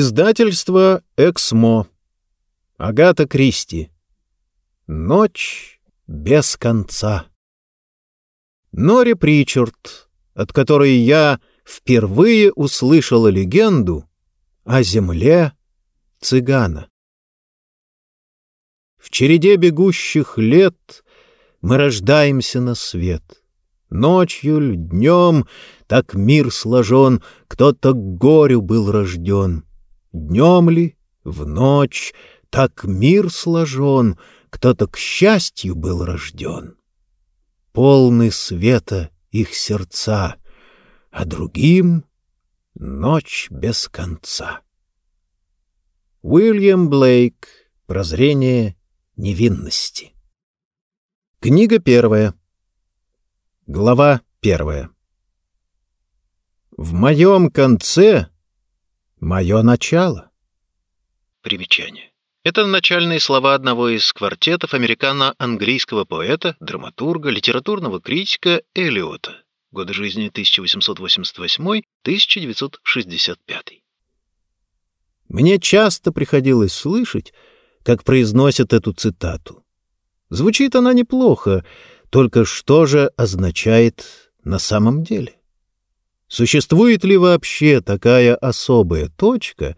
Издательство «Эксмо». Агата Кристи. Ночь без конца. Нори Причард, от которой я впервые услышала легенду о земле цыгана. В череде бегущих лет мы рождаемся на свет. Ночью ль, днем так мир сложен, кто-то к горю был рожден. Днем ли, в ночь, так мир сложен, кто-то к счастью был рожден. Полны света их сердца, а другим — ночь без конца. Уильям Блейк. Прозрение невинности. Книга первая. Глава первая. В моем конце мое начало. Примечание. Это начальные слова одного из квартетов американо-английского поэта, драматурга, литературного критика Элиота. Годы жизни 1888-1965. Мне часто приходилось слышать, как произносят эту цитату. Звучит она неплохо, только что же означает на самом деле? Существует ли вообще такая особая точка,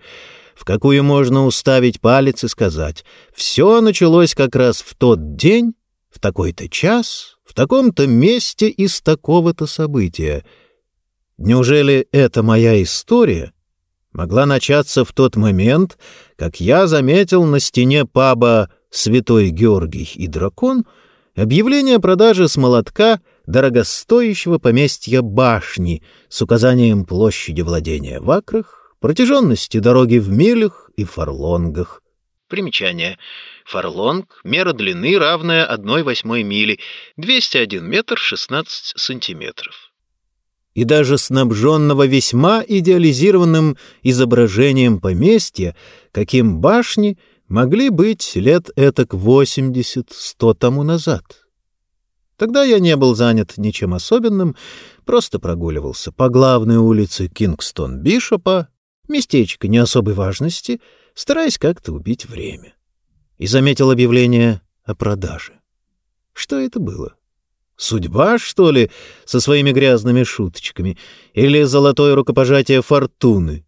в какую можно уставить палец и сказать «все началось как раз в тот день, в такой-то час, в таком-то месте и с такого-то события»? Неужели это моя история могла начаться в тот момент, как я заметил на стене паба «Святой Георгий и дракон» объявление о продаже с молотка дорогостоящего поместья башни с указанием площади владения в акрах, протяженности дороги в милях и фарлонгах. Примечание. Фарлонг — мера длины, равная 1 восьмой мили, 201 метр 16 сантиметров. И даже снабженного весьма идеализированным изображением поместья, каким башни могли быть лет этак 80-100 тому назад. Тогда я не был занят ничем особенным, просто прогуливался по главной улице Кингстон-Бишопа, местечко не особой важности, стараясь как-то убить время. И заметил объявление о продаже. Что это было? Судьба, что ли, со своими грязными шуточками? Или золотое рукопожатие фортуны?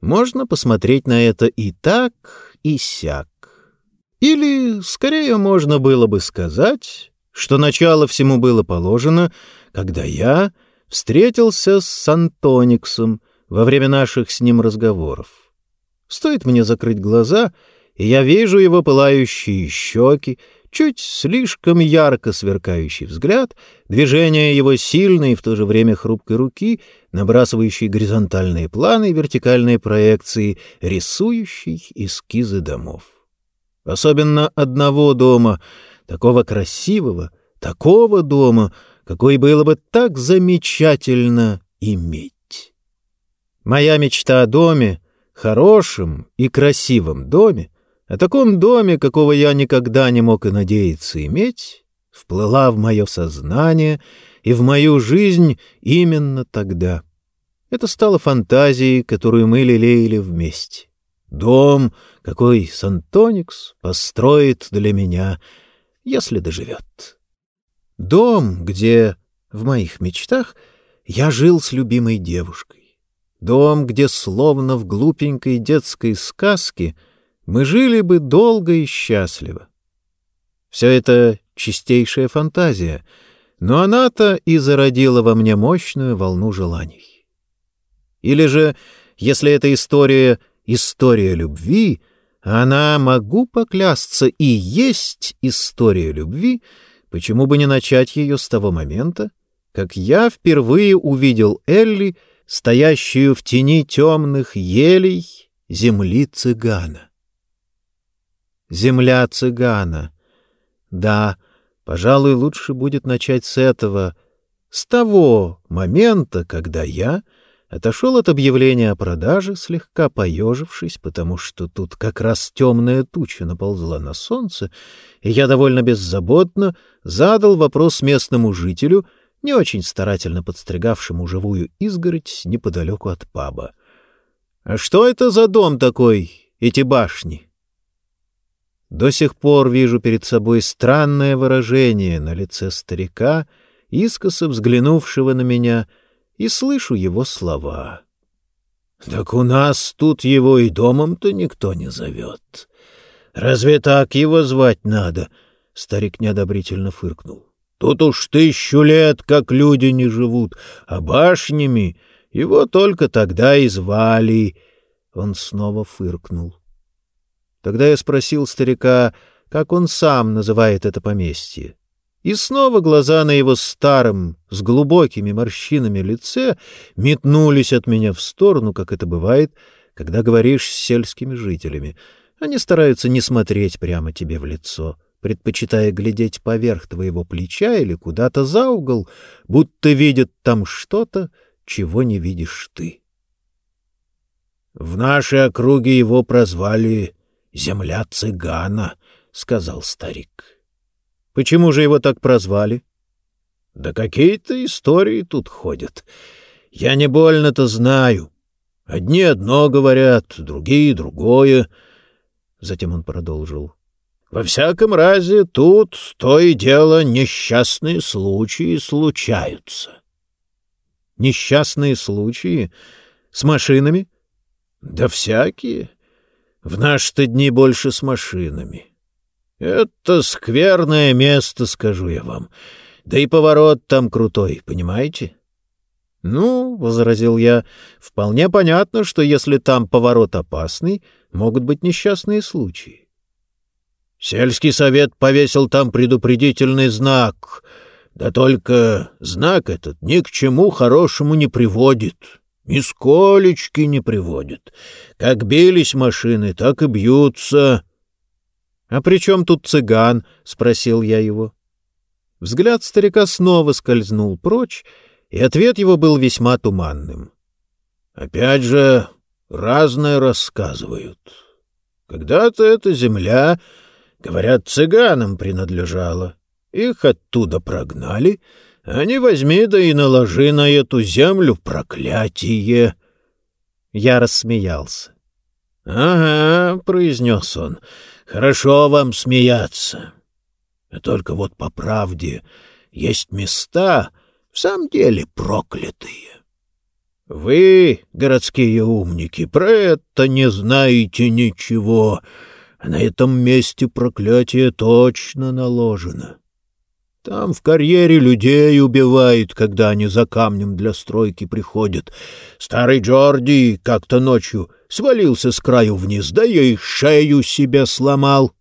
Можно посмотреть на это и так, и сяк. Или, скорее, можно было бы сказать, что начало всему было положено, когда я встретился с Антониксом во время наших с ним разговоров. Стоит мне закрыть глаза, и я вижу его пылающие щеки, чуть слишком ярко сверкающий взгляд, движение его сильной и в то же время хрупкой руки, набрасывающей горизонтальные планы и вертикальные проекции, рисующий эскизы домов. Особенно одного дома — такого красивого, такого дома, какой было бы так замечательно иметь. Моя мечта о доме, хорошем и красивом доме, о таком доме, какого я никогда не мог и надеяться иметь, вплыла в мое сознание и в мою жизнь именно тогда. Это стало фантазией, которую мы лелеяли вместе. Дом, какой Сантоникс построит для меня — если доживет. Дом, где, в моих мечтах, я жил с любимой девушкой. Дом, где, словно в глупенькой детской сказке, мы жили бы долго и счастливо. Все это чистейшая фантазия, но она-то и зародила во мне мощную волну желаний. Или же, если эта история — история любви — она, могу поклясться, и есть история любви, почему бы не начать ее с того момента, как я впервые увидел Элли, стоящую в тени темных елей земли цыгана. Земля цыгана. Да, пожалуй, лучше будет начать с этого, с того момента, когда я — отошел от объявления о продаже, слегка поежившись, потому что тут как раз темная туча наползла на солнце, и я довольно беззаботно задал вопрос местному жителю, не очень старательно подстригавшему живую изгородь неподалеку от паба. А что это за дом такой, эти башни? До сих пор вижу перед собой странное выражение на лице старика, искоса взглянувшего на меня, и слышу его слова. «Так у нас тут его и домом-то никто не зовет. Разве так его звать надо?» Старик неодобрительно фыркнул. «Тут уж тысячу лет, как люди не живут, а башнями его только тогда и звали». Он снова фыркнул. Тогда я спросил старика, как он сам называет это поместье. И снова глаза на его старом, с глубокими морщинами лице метнулись от меня в сторону, как это бывает, когда говоришь с сельскими жителями. Они стараются не смотреть прямо тебе в лицо, предпочитая глядеть поверх твоего плеча или куда-то за угол, будто видят там что-то, чего не видишь ты. В нашей округе его прозвали «Земля цыгана», — сказал старик. Почему же его так прозвали? Да какие-то истории тут ходят. Я не больно-то знаю. Одни одно говорят, другие другое. Затем он продолжил. Во всяком разе тут то и дело несчастные случаи случаются. Несчастные случаи? С машинами? Да всякие. В наши-то дни больше с машинами. Это скверное место, скажу я вам. Да и поворот там крутой, понимаете? Ну, — возразил я, — вполне понятно, что если там поворот опасный, могут быть несчастные случаи. Сельский совет повесил там предупредительный знак. Да только знак этот ни к чему хорошему не приводит. Нисколечки не приводит. Как бились машины, так и бьются. «А при чем тут цыган?» — спросил я его. Взгляд старика снова скользнул прочь, и ответ его был весьма туманным. «Опять же, разное рассказывают. Когда-то эта земля, говорят, цыганам принадлежала. Их оттуда прогнали, они возьми да и наложи на эту землю проклятие». Я рассмеялся. «Ага», — произнес он, — «хорошо вам смеяться. А только вот по правде есть места, в самом деле проклятые. Вы, городские умники, про это не знаете ничего, а на этом месте проклятие точно наложено. Там в карьере людей убивают, когда они за камнем для стройки приходят. Старый Джорди как-то ночью свалился с краю вниз, да я и шею себе сломал.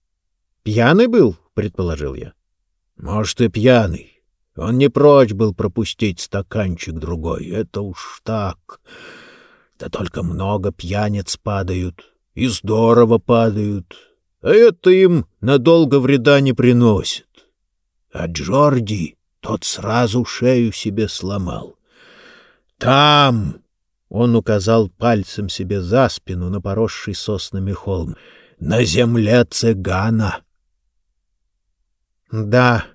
— Пьяный был, — предположил я. — Может, и пьяный. Он не прочь был пропустить стаканчик другой. Это уж так. Да только много пьяниц падают, и здорово падают. А это им надолго вреда не приносит. А Джорди тот сразу шею себе сломал. Там он указал пальцем себе за спину на поросший соснами холм. «На земле цыгана!» Да,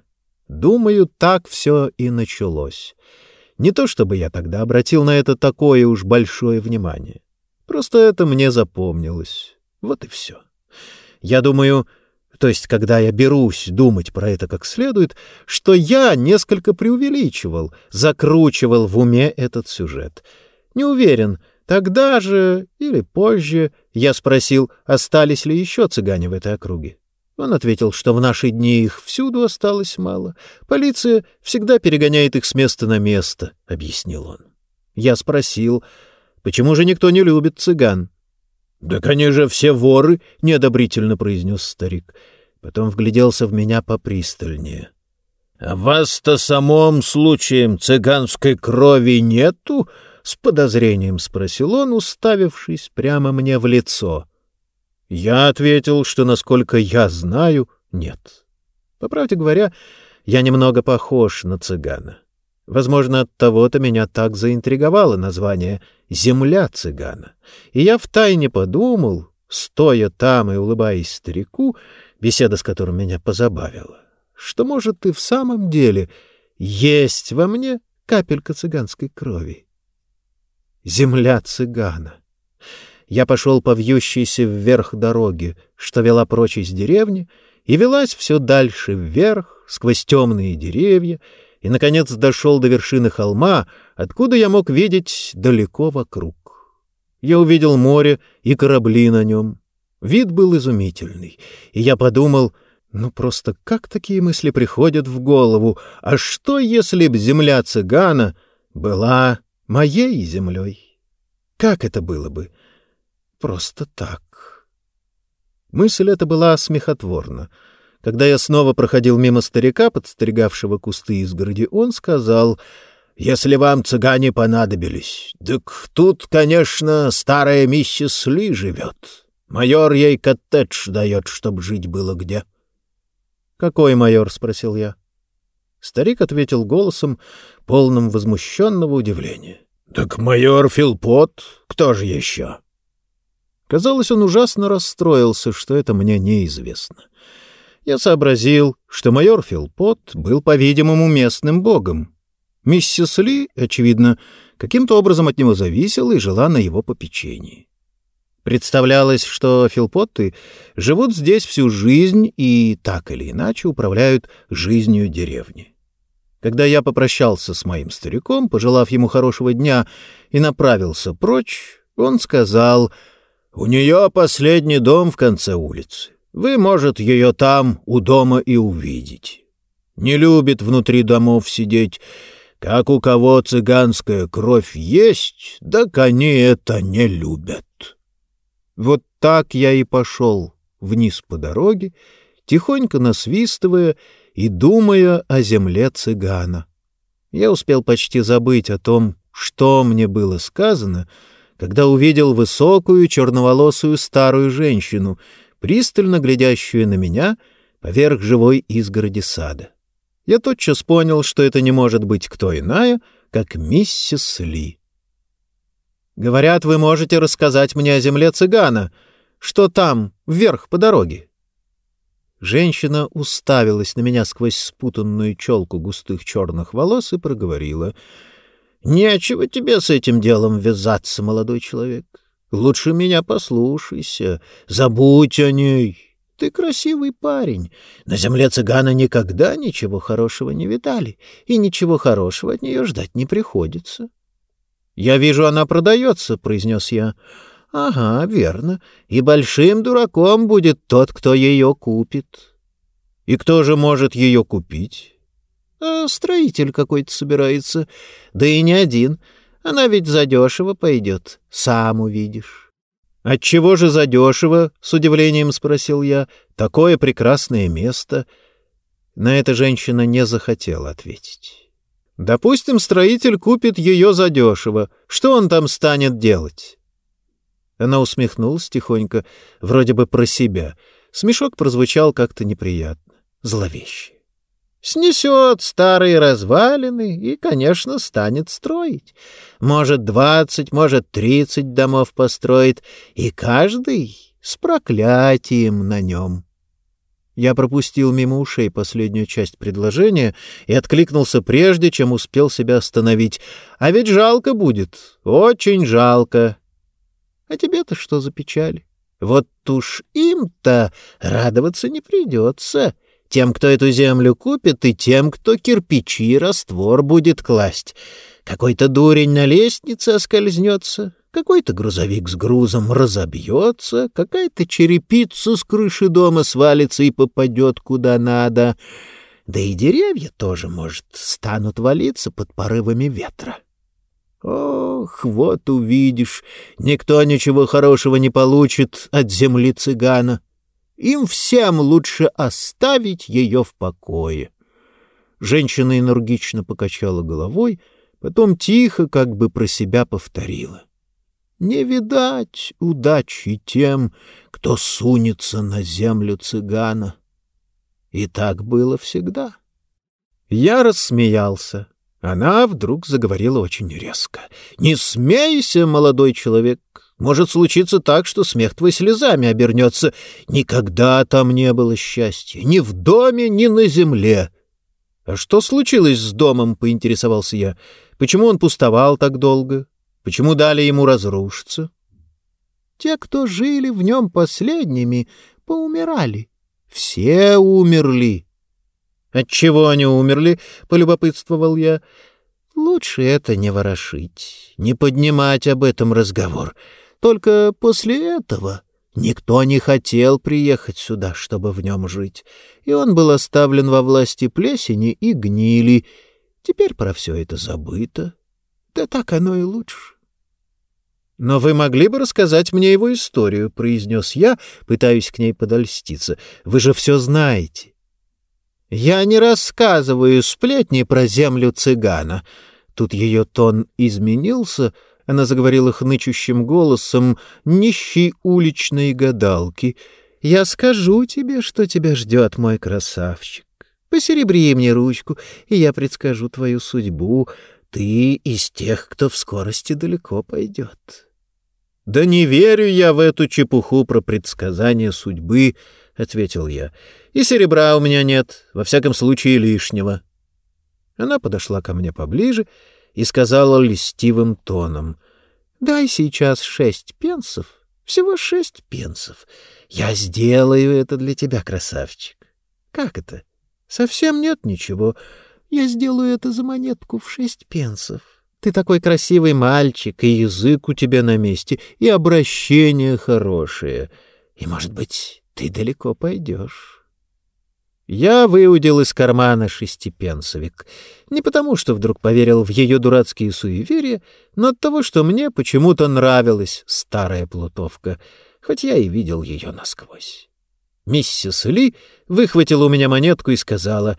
думаю, так все и началось. Не то чтобы я тогда обратил на это такое уж большое внимание. Просто это мне запомнилось. Вот и все. Я думаю, то есть когда я берусь думать про это как следует, что я несколько преувеличивал, закручивал в уме этот сюжет — не уверен, тогда же или позже я спросил, остались ли еще цыгане в этой округе. Он ответил, что в наши дни их всюду осталось мало. Полиция всегда перегоняет их с места на место, — объяснил он. Я спросил, почему же никто не любит цыган? — Да, конечно, все воры, — неодобрительно произнес старик. Потом вгляделся в меня попристальнее. — А вас-то самом случаем цыганской крови нету? С подозрением спросил он, уставившись прямо мне в лицо. Я ответил, что, насколько я знаю, нет. По правде говоря, я немного похож на цыгана. Возможно, от того-то меня так заинтриговало название «Земля цыгана». И я втайне подумал, стоя там и улыбаясь старику, беседа с которым меня позабавила, что, может, и в самом деле есть во мне капелька цыганской крови земля цыгана. я пошел по вьющейся вверх дороге, что вела прочь из деревни, и велась все дальше вверх, сквозь темные деревья, и, наконец, дошел до вершины холма, откуда я мог видеть далеко вокруг. Я увидел море и корабли на нем. Вид был изумительный, и я подумал, ну просто как такие мысли приходят в голову? А что, если б земля цыгана была моей землей? Как это было бы? Просто так. Мысль эта была смехотворна. Когда я снова проходил мимо старика, подстерегавшего кусты изгороди, он сказал, «Если вам цыгане понадобились, так тут, конечно, старая миссис Ли живет». Майор ей коттедж дает, чтоб жить было где. — Какой майор? — спросил я. Старик ответил голосом, полным возмущенного удивления. — Так майор Филпот, кто же еще? Казалось, он ужасно расстроился, что это мне неизвестно. Я сообразил, что майор Филпот был, по-видимому, местным богом. Миссис Ли, очевидно, каким-то образом от него зависела и жила на его попечении. Представлялось, что филпотты живут здесь всю жизнь и так или иначе управляют жизнью деревни. Когда я попрощался с моим стариком, пожелав ему хорошего дня, и направился прочь, он сказал, «У нее последний дом в конце улицы. Вы, может, ее там у дома и увидеть. Не любит внутри домов сидеть. Как у кого цыганская кровь есть, так они это не любят». Вот так я и пошел вниз по дороге, тихонько насвистывая и думая о земле цыгана. Я успел почти забыть о том, что мне было сказано, когда увидел высокую черноволосую старую женщину, пристально глядящую на меня поверх живой изгороди сада. Я тотчас понял, что это не может быть кто иная, как миссис Ли. Говорят, вы можете рассказать мне о земле цыгана. Что там, вверх по дороге?» Женщина уставилась на меня сквозь спутанную челку густых черных волос и проговорила. «Нечего тебе с этим делом ввязаться, молодой человек. Лучше меня послушайся, забудь о ней. Ты красивый парень. На земле цыгана никогда ничего хорошего не видали, и ничего хорошего от нее ждать не приходится. «Я вижу, она продается», — произнес я. «Ага, верно. И большим дураком будет тот, кто ее купит». «И кто же может ее купить?» а «Строитель какой-то собирается. Да и не один. Она ведь задешево пойдет. Сам увидишь». «Отчего же задешево?» — с удивлением спросил я. «Такое прекрасное место». На это женщина не захотела ответить. Допустим, строитель купит ее задешево. Что он там станет делать? Она усмехнулась тихонько, вроде бы про себя. Смешок прозвучал как-то неприятно, зловеще. Снесет старые развалины и, конечно, станет строить. Может, двадцать, может, тридцать домов построит, и каждый с проклятием на нем. Я пропустил мимо ушей последнюю часть предложения и откликнулся прежде, чем успел себя остановить. А ведь жалко будет, очень жалко. А тебе-то что за печаль? Вот уж им-то радоваться не придется. Тем, кто эту землю купит, и тем, кто кирпичи и раствор будет класть. Какой-то дурень на лестнице оскользнется, какой-то грузовик с грузом разобьется, какая-то черепица с крыши дома свалится и попадет куда надо. Да и деревья тоже, может, станут валиться под порывами ветра. Ох, вот увидишь, никто ничего хорошего не получит от земли цыгана. Им всем лучше оставить ее в покое. Женщина энергично покачала головой, потом тихо, как бы про себя повторила. Не видать удачи тем, кто сунется на землю цыгана. И так было всегда. Я рассмеялся. Она вдруг заговорила очень резко. «Не смейся, молодой человек. Может случиться так, что смех твой слезами обернется. Никогда там не было счастья. Ни в доме, ни на земле». «А что случилось с домом?» — поинтересовался я. «Почему он пустовал так долго? Почему дали ему разрушиться? Те, кто жили в нем последними, поумирали. Все умерли. Отчего они умерли? полюбопытствовал я. Лучше это не ворошить, не поднимать об этом разговор. Только после этого никто не хотел приехать сюда, чтобы в нем жить, и он был оставлен во власти плесени и гнили. Теперь про все это забыто. Да так оно и лучше. «Но вы могли бы рассказать мне его историю», — произнес я, пытаюсь к ней подольститься. «Вы же все знаете». «Я не рассказываю сплетни про землю цыгана». Тут ее тон изменился, она заговорила хнычущим голосом нищей уличной гадалки. «Я скажу тебе, что тебя ждет, мой красавчик. Посеребри мне ручку, и я предскажу твою судьбу. Ты из тех, кто в скорости далеко пойдет». «Да не верю я в эту чепуху про предсказание судьбы», — ответил я. «И серебра у меня нет, во всяком случае лишнего». Она подошла ко мне поближе и сказала льстивым тоном. «Дай сейчас шесть пенсов, всего шесть пенсов. Я сделаю это для тебя, красавчик». «Как это?» «Совсем нет ничего. Я сделаю это за монетку в шесть пенсов». Ты такой красивый мальчик, и язык у тебя на месте, и обращение хорошее. И, может быть, ты далеко пойдешь. Я выудил из кармана шестипенсовик. Не потому, что вдруг поверил в ее дурацкие суеверия, но от того, что мне почему-то нравилась старая плутовка, хоть я и видел ее насквозь. Миссис Ли выхватила у меня монетку и сказала,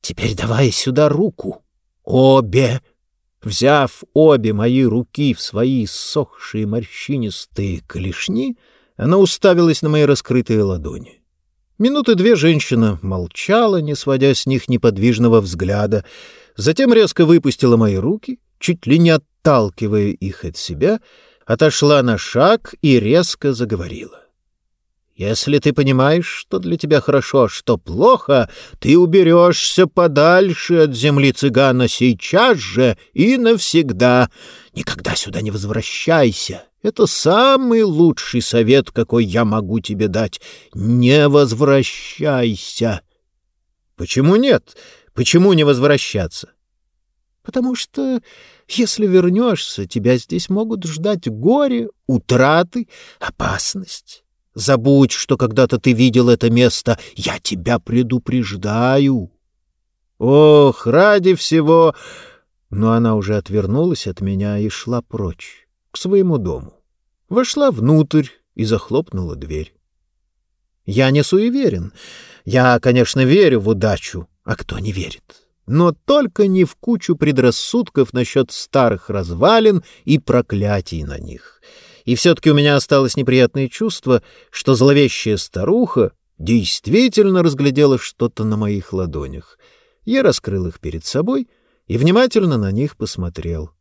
«Теперь давай сюда руку. Обе!» Взяв обе мои руки в свои сохшие морщинистые клешни, она уставилась на мои раскрытые ладони. Минуты две женщина молчала, не сводя с них неподвижного взгляда, затем резко выпустила мои руки, чуть ли не отталкивая их от себя, отошла на шаг и резко заговорила. Если ты понимаешь, что для тебя хорошо, а что плохо, ты уберешься подальше от земли цыгана сейчас же и навсегда. Никогда сюда не возвращайся. Это самый лучший совет, какой я могу тебе дать. Не возвращайся. Почему нет? Почему не возвращаться? Потому что, если вернешься, тебя здесь могут ждать горе, утраты, опасность. Забудь, что когда-то ты видел это место. Я тебя предупреждаю. Ох, ради всего... Но она уже отвернулась от меня и шла прочь, своему дому. Вошла внутрь и захлопнула дверь. Я не суеверен. Я, конечно, верю в удачу, а кто не верит? Но только не в кучу предрассудков насчет старых развалин и проклятий на них. — и все-таки у меня осталось неприятное чувство, что зловещая старуха действительно разглядела что-то на моих ладонях. Я раскрыл их перед собой и внимательно на них посмотрел.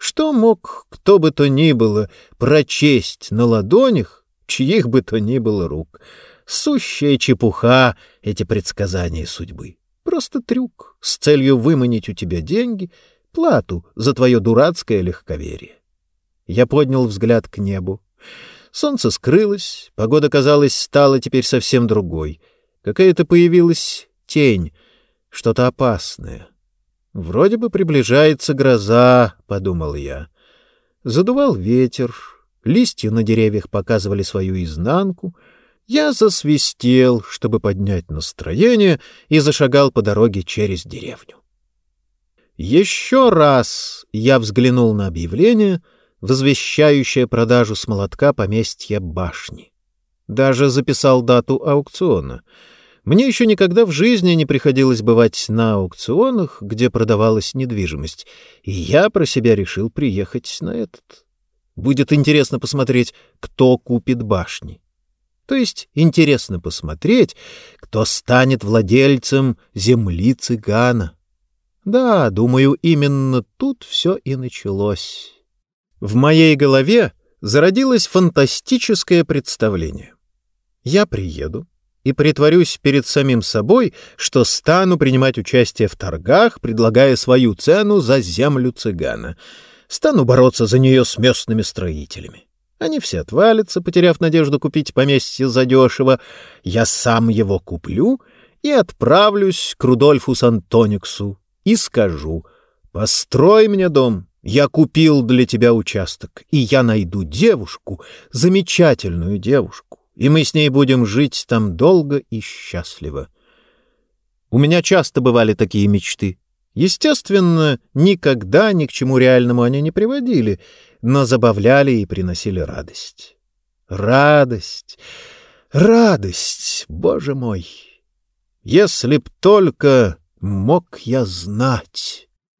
Что мог кто бы то ни было прочесть на ладонях, чьих бы то ни было рук? Сущая чепуха эти предсказания судьбы. Просто трюк с целью выманить у тебя деньги, плату за твое дурацкое легковерие. Я поднял взгляд к небу. Солнце скрылось, погода, казалось, стала теперь совсем другой. Какая-то появилась тень, что-то опасное. Вроде бы приближается гроза, — подумал я. Задувал ветер, листья на деревьях показывали свою изнанку. Я засвистел, чтобы поднять настроение, и зашагал по дороге через деревню. Еще раз я взглянул на объявление — возвещающая продажу с молотка поместья башни. Даже записал дату аукциона. Мне еще никогда в жизни не приходилось бывать на аукционах, где продавалась недвижимость, и я про себя решил приехать на этот. Будет интересно посмотреть, кто купит башни. То есть интересно посмотреть, кто станет владельцем земли цыгана. Да, думаю, именно тут все и началось. В моей голове зародилось фантастическое представление. Я приеду и притворюсь перед самим собой, что стану принимать участие в торгах, предлагая свою цену за землю цыгана. Стану бороться за нее с местными строителями. Они все отвалятся, потеряв надежду купить поместье задешево. Я сам его куплю и отправлюсь к Рудольфу Сантониксу и скажу, «Построй мне дом, я купил для тебя участок, и я найду девушку, замечательную девушку, и мы с ней будем жить там долго и счастливо». У меня часто бывали такие мечты. Естественно, никогда ни к чему реальному они не приводили, но забавляли и приносили радость. Радость, радость, боже мой! Если б только мог я знать...